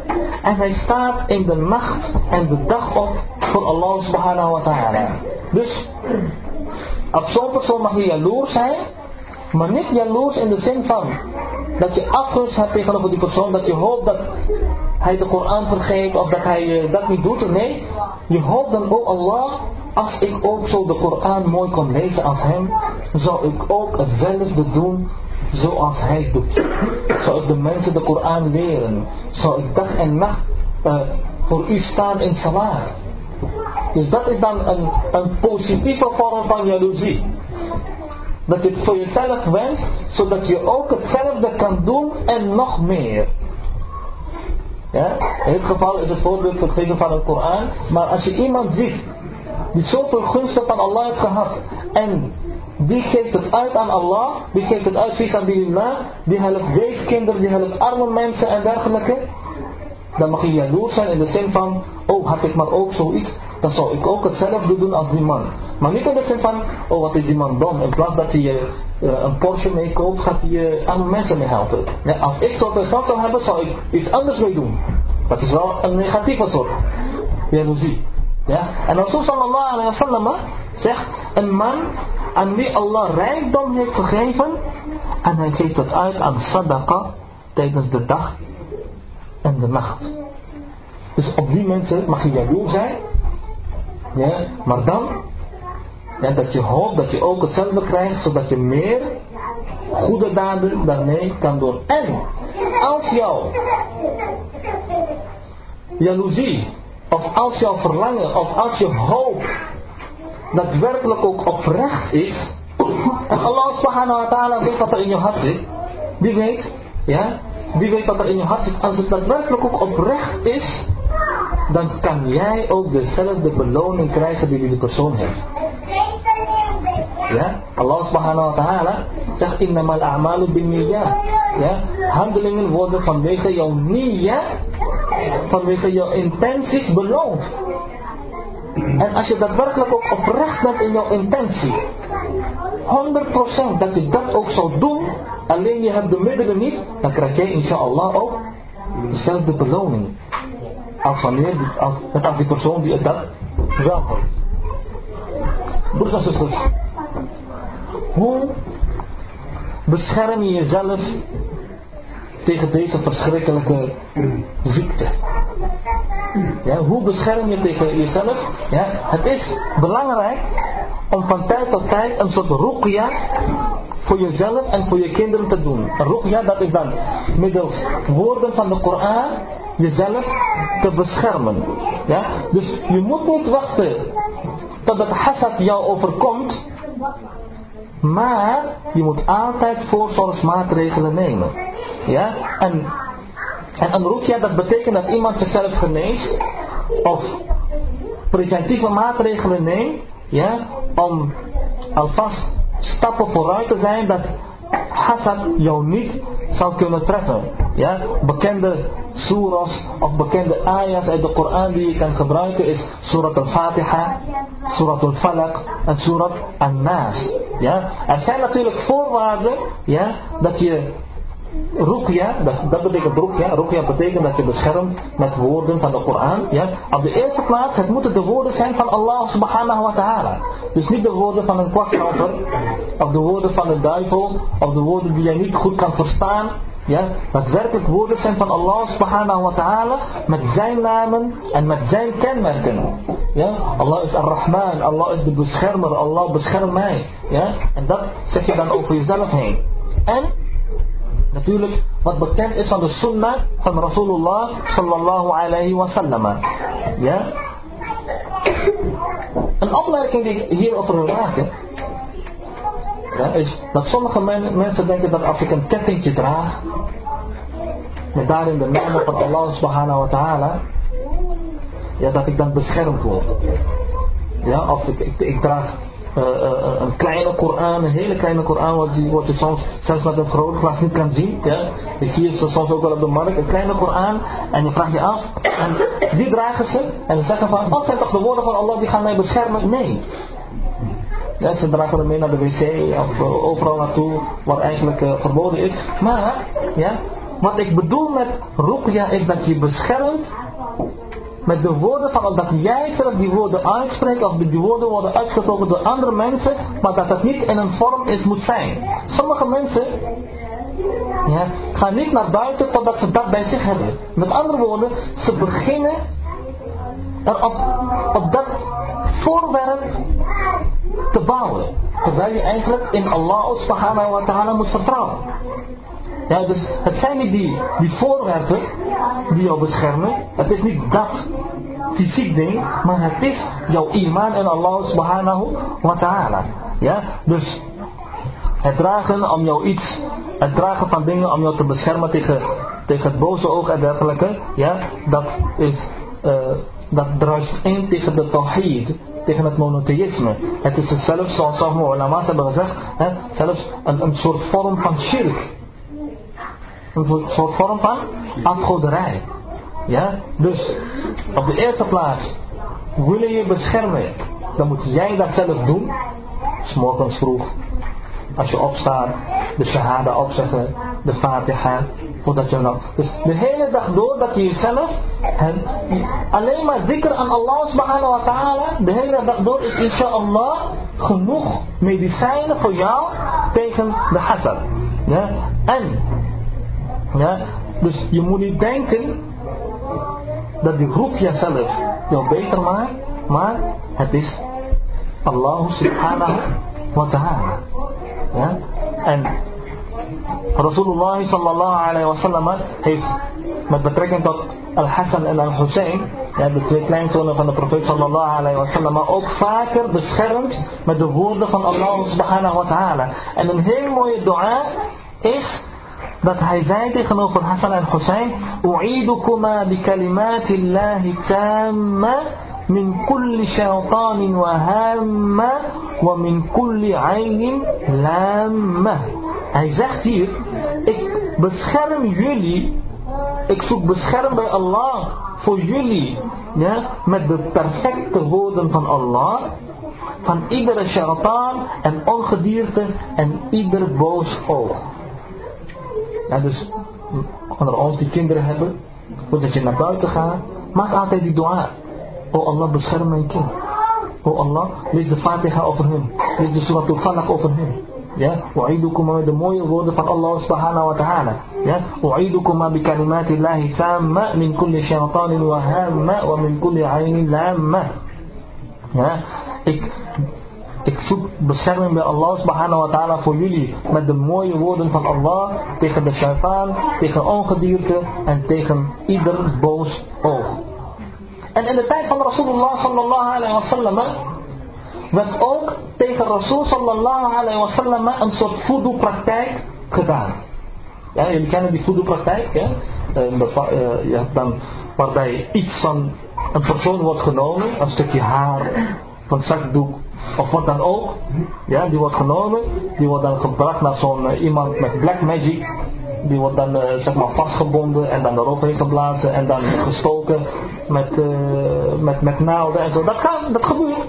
En hij staat in de nacht en de dag op voor Allah subhanahu wa ta'ala. Dus op zo'n persoon mag je jaloers zijn. Maar niet jaloers in de zin van dat je afgunst hebt tegenover die persoon. Dat je hoopt dat hij de Koran vergeet of dat hij uh, dat niet doet. Nee, je hoopt dan, oh Allah, als ik ook zo de Koran mooi kon lezen als hem, zou ik ook hetzelfde doen zoals hij doet. Zou ik de mensen de Koran leren. Zou ik dag en nacht uh, voor u staan in salat. Dus dat is dan een, een positieve vorm van jaloezie. Dat je het voor jezelf wenst, zodat je ook hetzelfde kan doen en nog meer. Ja? In dit geval is het voorbeeld gegeven van de Koran. Maar als je iemand ziet die zoveel gunsten van Allah heeft gehad. En die geeft het uit aan Allah. Die geeft het uit visabilillah. Die helpt weeskinderen, die helpt arme mensen en dergelijke. Dan mag je jaloers zijn in de zin van, oh had ik maar ook zoiets, dan zou ik ook hetzelfde doen als die man. Maar niet de zin van, oh wat is die man dom. In plaats dat hij uh, een Porsche meekoopt, gaat hij uh, arme mensen mee helpen. Als ik zoveel geld zou hebben, zou ik iets anders mee doen. Dat is wel een negatieve soort jaloezie. Ja? En Rasul sallallahu alayhi wa sallam zegt, een man aan wie Allah rijkdom heeft gegeven, en hij geeft het uit aan sadaqa tijdens de dag en de nacht. Dus op die mensen mag je jaloers zijn. Ja, maar dan, dat je hoopt dat je ook hetzelfde krijgt, zodat je meer goede daden daarmee kan doen. En als jouw jaloezie, of als jouw verlangen, of als je hoop daadwerkelijk ook oprecht is, en Allah subhanahu wa ta'ala weet wat er in je hart zit, die weet, ja, wie weet wat er in je hart zit. Als het daadwerkelijk ook oprecht is, dan kan jij ook dezelfde beloning krijgen die die persoon heeft. Ja, Allah subhanahu wa ta'ala zegt innamal a'malu bin. Ja, handelingen worden vanwege jouw niyya, vanwege jouw intenties beloond. En als je daadwerkelijk ook oprecht bent in jouw intentie, 100% dat je dat ook zou doen, alleen je hebt de middelen niet, dan krijg jij inshallah ook dezelfde beloning. Als wanneer, als, als die persoon die het dat wel en zusters, hoe bescherm je jezelf tegen deze verschrikkelijke ziekte? Ja, hoe bescherm je tegen jezelf? Ja, het is belangrijk om van tijd tot tijd een soort ruqya voor jezelf en voor je kinderen te doen. Ruqya dat is dan middels woorden van de Koran jezelf te beschermen. Ja? Dus je moet niet wachten totdat hasad jou overkomt. Maar je moet altijd voorzorgsmaatregelen nemen. Ja? En, en een ruqya dat betekent dat iemand zichzelf geneest. Of preventieve maatregelen neemt. Ja? Om alvast stappen vooruit te zijn dat hasad jou niet zal kunnen treffen. Ja? Bekende surahs of bekende ayahs uit de Koran die je kan gebruiken is Surat al-Fatiha, Surat al-Falaq en Surat al-Nas. Ja? Er zijn natuurlijk voorwaarden ja, dat je Ruqya, dat, dat betekent Ruqya. Ruqya betekent dat je beschermt met woorden van de Koran. Ja? Op de eerste plaats, het moeten de woorden zijn van Allah subhanahu wa ta'ala. Dus niet de woorden van een kwakzalver, of de woorden van de duivel, of de woorden die jij niet goed kan verstaan. Ja, dat werkelijk woorden zijn van Allah subhanahu wa ta'ala met zijn namen en met zijn kenmerken. Ja, Allah is ar-Rahman, Allah is de beschermer, Allah beschermt mij. Ja, en dat zeg je dan over jezelf heen. En Natuurlijk, wat bekend is van de sunnah van Rasulullah sallallahu alayhi wa sallam. Ja? Een opmerking die ik hierover wil maken, ja, is dat sommige mensen denken dat als ik een kettingje draag, met daarin de namen van Allah subhanahu wa ta'ala, ja, dat ik dan beschermd word. Ja, of ik, ik, draag uh, uh, een kleine Koran, een hele kleine Koran, wat, die, wat je soms zelfs met een groot glas niet kan zien. Ja? Je ziet ze soms ook wel op de markt, een kleine Koran, en je vraagt je af, en die dragen ze, en ze zeggen van, wat zijn toch de woorden van Allah die gaan mij beschermen? Nee. Ja, ze dragen mee naar de wc of uh, overal naartoe wat eigenlijk uh, verboden is. Maar, ja, wat ik bedoel met ruqya is dat je beschermt met de woorden van dat jij zelf die woorden uitspreekt of die woorden worden uitgesproken door andere mensen, maar dat het niet in een vorm is moet zijn. Sommige mensen ja, gaan niet naar buiten totdat ze dat bij zich hebben. Met andere woorden, ze beginnen er op, op dat voorwerp te bouwen. Terwijl je eigenlijk in Allah subhanahu wa ta'ala moet vertrouwen. Ja, dus het zijn niet die, die voorwerpen die jou beschermen. Het is niet dat fysiek ding, maar het is jouw iman en Allah subhanahu wa ta'ala. Ja, dus het dragen om jou iets, het dragen van dingen om jou te beschermen tegen, tegen het boze oog en dergelijke, ja, dat is, uh, dat druist in tegen de tawhid, tegen het monotheïsme. Het is zelfs, zoals sommige ulama's hebben gezegd, hè, zelfs een, soort vorm van shirk. Een soort vorm van afgoderij. Ja? Dus, op de eerste plaats, wil je je beschermen, dan moet jij dat zelf doen. S'morgens vroeg, als je opstaat, de shahada opzeggen, de fatiha, voordat je nog... Dus de hele dag door dat je jezelf, en alleen maar dikker aan Allah subhanahu wa ta'ala, de hele dag door is inshallah genoeg medicijnen voor jou tegen de hasad. Ja? En ja? Dus je moet niet denken dat die groep jezelf jou beter maakt, maar het is Allah subhanahu wa ta'ala. En Rasulullah sallallahu alayhi wa sallam heeft met betrekking tot Al-Hassan en Al-Hussein, ja, de twee kleinzonen van de profeet sallallahu alayhi wa sallam, ook vaker beschermd met de woorden van Allah subhanahu wa. En een heel mooie dua is dat hij zei tegenover Hassan en Hussein U'idukuma bi kalimatillahi tamma min kulli shaytanin wa hamma wa min kulli hij zegt hier ik bescherm jullie ik zoek bescherm bij Allah voor jullie ja, met de perfecte woorden van Allah van iedere shaitaan en ongedierte en ieder boos oog ja, dus onder ons die kinderen hebben, voordat je naar buiten gaat, maak altijd die dua. Oh Allah, bescherm mijn kind. Oh Allah, lees de Fatiha over hem. Lees de Surah al-Falaq over hem. Ja, u'idukuma met de mooie woorden van Allah subhanahu wa ta'ala. Ja, u'idukuma bi kalimati Allahi tamma min kulli shaitanin wa hamma wa min kulli aynin lamma. Ja, ik ik zoek bescherming bij Allah subhanahu wa ta'ala voor jullie met de mooie woorden van Allah tegen de shaitaan, tegen ongedierte en tegen ieder boos oog. En in de tijd van Rasulullah sallallahu alayhi wa sallam werd ook tegen Rasul sallallahu alayhi wa sallam een soort voodoo praktijk gedaan. Ja, jullie kennen die voodoo praktijk, hè? Je hebt dan waarbij iets van een persoon wordt genomen, een stukje haar, van zakdoek of wat dan ook, ja, die wordt genomen, die wordt dan gebracht naar zo'n uh, iemand met black magic, die wordt dan uh, zeg maar vastgebonden en dan eroverheen geblazen en dan gestoken met, uh, met, met naalden en zo. Dat kan, dat gebeurt.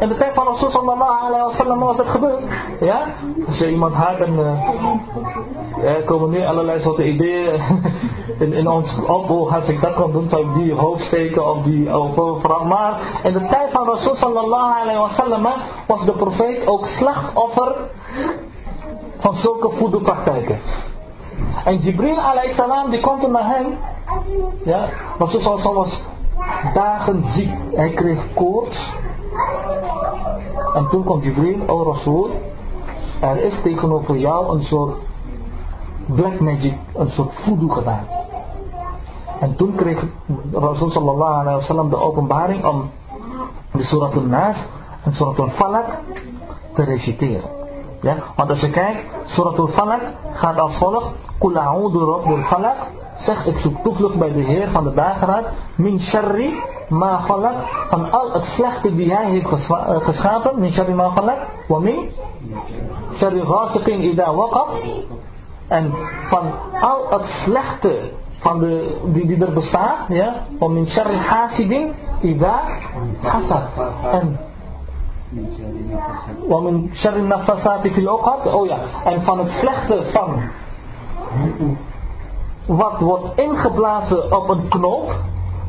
In de tijd van Rasul sallallahu alayhi wa sallam was dat gebeurd. Ja? Als je iemand haat en uh, ja, komen nu allerlei soorten ideeën in, in ons op. Oh, als ik dat kan doen, zou ik die hoofd steken of die overal. Maar in de tijd van Rasul sallallahu alayhi wa sallam was de profeet ook slachtoffer van zulke voedelpraktijken. En Jibril salam die komt naar hem. Ja, Rasul was dagen ziek. Hij kreeg koorts. En toen komt Jibril, o Rasul, er is tegenover jou een soort black magic, een soort voodoo gedaan. En toen kreeg Rasul sallallahu alaihi wasallam de openbaring om de Surat al-Nas en Surat al-Falak te reciteren. Ja? Want als je kijkt, Surat al-Falak gaat als volgt. Kul a'udhu rabbil falak. Zeg, ik zoek toevlucht bij de Heer van de dageraad. Min sharri ma khalaq. Van al het slechte die hij heeft geschapen. Min sharri ma khalaq. Wa min sharri ghasiqin ida waqaf. En van al het slechte van de, die, er bestaat, ja, om min sharri hasidin ida hasad. En min sharri nafasati fil uqad. Oh ja, en van het slechte van wat wordt ingeblazen op een knoop.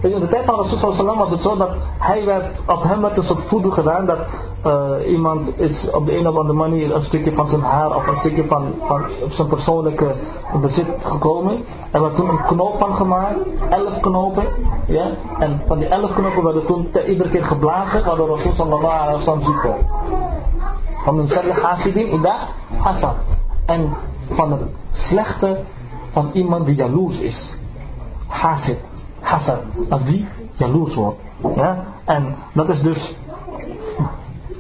In de tijd van Rasul was het zo dat hij werd, op hem werd een soort voodoo gedaan dat uh, iemand is op de een of andere manier een stukje van zijn haar of een stukje van, van zijn persoonlijke bezit gekomen. Er werd toen een knoop van gemaakt, elf knopen. Ja? En van die elf knopen werden toen iedere keer geblazen, waardoor Rasul sallallahu alaihi wasallam ziek. Van een sharri hasidin ida hasad. En van het slechte van iemand die jaloers is. Hasid, hasad, als die jaloers wordt. Ja? En dat is dus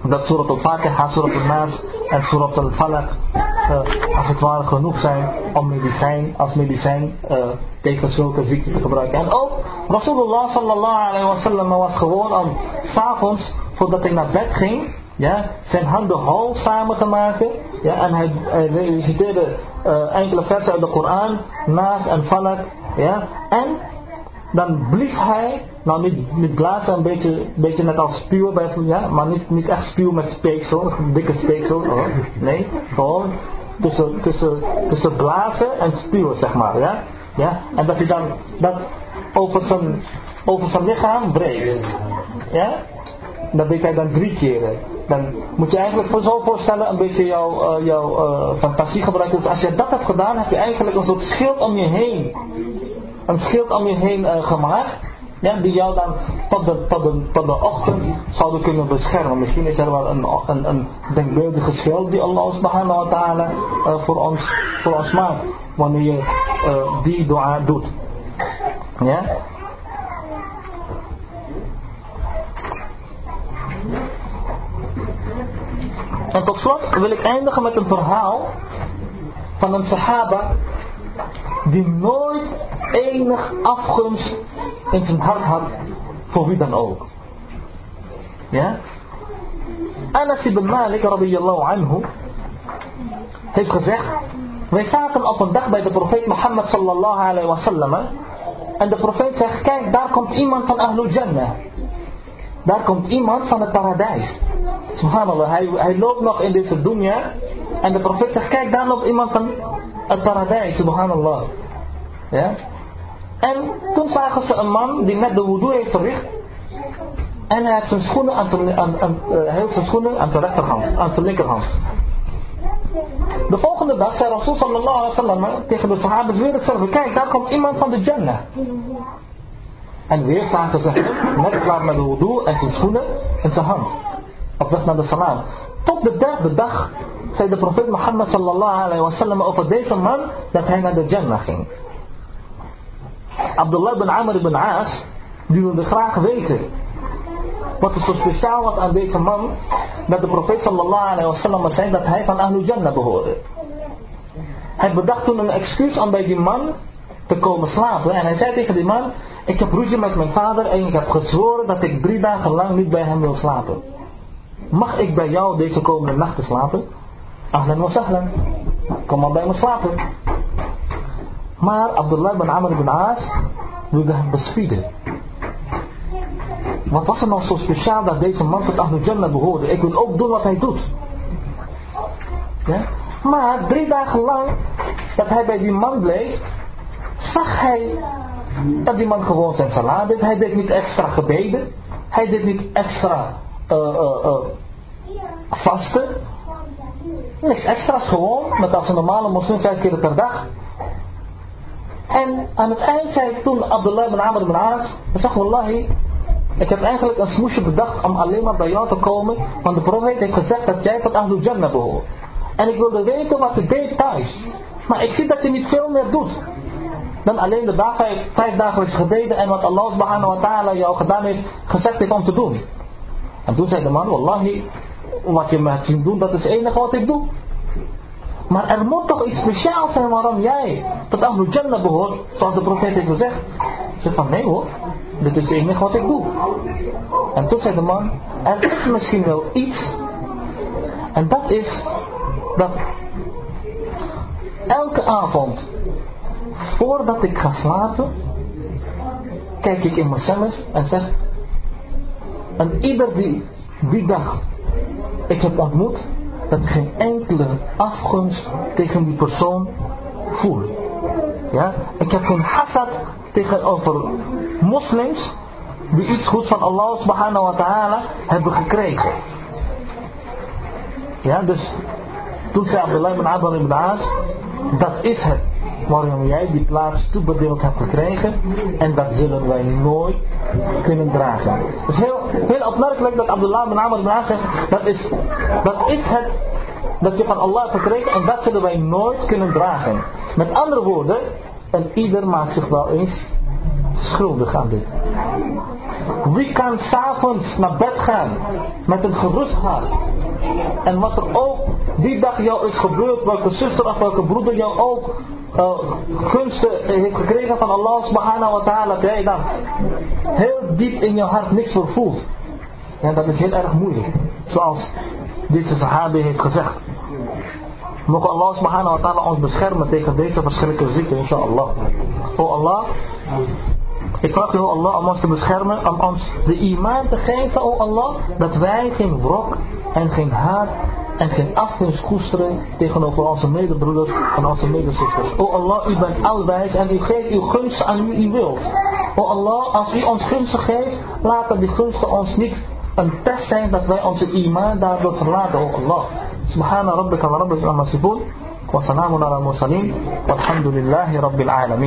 dat Surat al-Fatiha, Surat al-Nas en Surat al-Falaq uh, als het ware genoeg zijn om medicijn, als medicijn uh, tegen zulke ziekten te gebruiken. En ook Rasulullah sallallahu alaihi wasallam was gewoon om s'avonds voordat hij naar bed ging ja, zijn handen hol samen te maken. Ja, en hij, hij reciteerde uh, enkele versen uit de Koran, Naas en Falak. Ja, en dan blies hij, nou niet, niet blazen, een beetje, beetje net als spuw, bij, ja, maar niet, niet echt spuw met speeksel, dikke speeksel. Nee, gewoon tussen, tussen, tussen blazen en spuwen, zeg maar. Ja? Ja? En dat hij dan dat over zijn, over zijn lichaam breekt. Ja? Dat deed hij dan drie keren. Dan moet je eigenlijk zo voorstellen, een beetje jouw, uh, jouw uh, fantasie gebruiken. Dus als je dat hebt gedaan, heb je eigenlijk een soort schild om je heen. Een schild om je heen uh, gemaakt. Ja, die jou dan tot de, tot, de, tot de ochtend zouden kunnen beschermen. Misschien is er wel een, een, een denkbeeldige schild die Allah subhanahu wa ta'ala uh, voor, ons, voor ons maakt. Wanneer je uh, die dua doet. Ja? En tot slot wil ik eindigen met een verhaal van een sahaba die nooit enig afgunst in zijn hart had voor wie dan ook. Ja? Anas ibn Malik radiyallahu anhu heeft gezegd wij zaten op een dag bij de profeet Mohammed sallallahu alayhi wa sallam en de profeet zegt kijk daar komt iemand van Ahlul Jannah daar komt iemand van het paradijs. Subhanallah, hij, hij loopt nog in deze dunya. En de profeet zegt, kijk daar loopt iemand van het paradijs. Subhanallah. Ja? En toen zagen ze een man die net de wudu heeft verricht. En hij heeft zijn schoenen aan zijn, aan, heeft zijn schoenen aan zijn rechterhand, aan zijn linkerhand. De volgende dag zei Rasul sallallahu alaihi wasallam tegen de sahabas weer hetzelfde. Kijk, daar komt iemand van de Jannah. En weer zagen ze hem, net klaar met de wudu en zijn schoenen en zijn hand. Op weg naar de salam. Tot de derde dag zei de profeet Mohammed sallallahu alayhi wa sallam over deze man dat hij naar de Jannah ging. Abdullah bin Amr ibn Aas, die wilde graag weten wat er zo speciaal was aan deze man, dat de profeet sallallahu alayhi wa sallam zei dat hij van Ahlul Jannah behoorde. Hij bedacht toen een excuus om bij die man te komen slapen. En hij zei tegen die man, ik heb ruzie met mijn vader en ik heb gezworen dat ik drie dagen lang niet bij hem wil slapen. Mag ik bij jou deze komende nacht slapen? Ahlan wa sahlan. Kom maar bij me slapen. Maar Abdullah bin Amr ibn Aas wilde hem bespieden. Wat was er nou zo speciaal dat deze man tot Ahlul Jannah behoorde? Ik wil ook doen wat hij doet. Ja? Maar drie dagen lang dat hij bij die man bleef, zag hij dat die man gewoon zijn salat deed. Hij deed niet extra gebeden. Hij deed niet extra uh, vasten. Niks extra's gewoon, met als een normale moslim vijf keer per dag. En aan het eind zei toen Abdullah bin Amr bin Aas, hij zegt wallahi, ik heb eigenlijk een smoesje bedacht om alleen maar bij jou te komen, want de profeet heeft gezegd dat jij tot Ahlul Jannah behoort. En ik wilde weten wat je deed thuis. Maar ik zie dat je niet veel meer doet. Dan alleen de dag, vijf dagelijks gebeden en wat Allah subhanahu wa ta'ala jou gedaan heeft, gezegd heeft om te doen. En toen zei de man, wallahi, wat je me hebt zien doen, dat is het enige wat ik doe. Maar er moet toch iets speciaals zijn waarom jij tot Ahlul Jannah behoort, zoals de profeet heeft gezegd. Ze van nee hoor, dit is het enige wat ik doe. En toen zei de man, er is misschien wel iets. En dat is dat elke avond, voordat ik ga slapen, kijk ik in mezelf en zeg, en ieder die die dag ik heb ontmoet, dat ik geen enkele afgunst tegen die persoon voel. Ja? Ik heb geen hasad tegenover moslims die iets goeds van Allah subhanahu wa ta'ala hebben gekregen. Ja, dus toen zei Abdullah ibn Abdul ibn Aas, dat is het waarom jij die plaats toebedeeld hebt gekregen en dat zullen wij nooit kunnen dragen. Het is heel, heel opmerkelijk dat Abdullah ibn Amr zegt, dat is, dat is het dat je van Allah gekregen en dat zullen wij nooit kunnen dragen. Met andere woorden, en ieder maakt zich wel eens schuldig aan dit. Wie kan s'avonds naar bed gaan met een gerust hart? En wat er ook die dag jou is gebeurd, welke zuster of welke broeder jou ook gunsten heeft gekregen van Allah subhanahu wa ta'ala, dat jij dan heel diep in je hart niks voor voelt. En dat is heel erg moeilijk. Zoals deze sahabi heeft gezegd. Mogen Allah subhanahu wa ta'ala ons beschermen tegen deze verschrikkelijke ziekte, inshallah. O Allah, ik vraag u, Allah, om ons te beschermen, om ons de iman te geven, o Allah, dat wij geen wrok en geen haat en geen afgunst koesteren tegenover onze medebroeders en onze medezusters. O Allah, u bent alwijs en u geeft uw gunst aan wie u wilt. O Allah, als u ons gunsten geeft, laten die gunsten ons niet een test zijn dat wij onze iman daardoor verlaten, o Allah. Subhana rabbika wa rabbil amma sifun wa salamun ala mursalin walhamdulillahi rabbil alamin.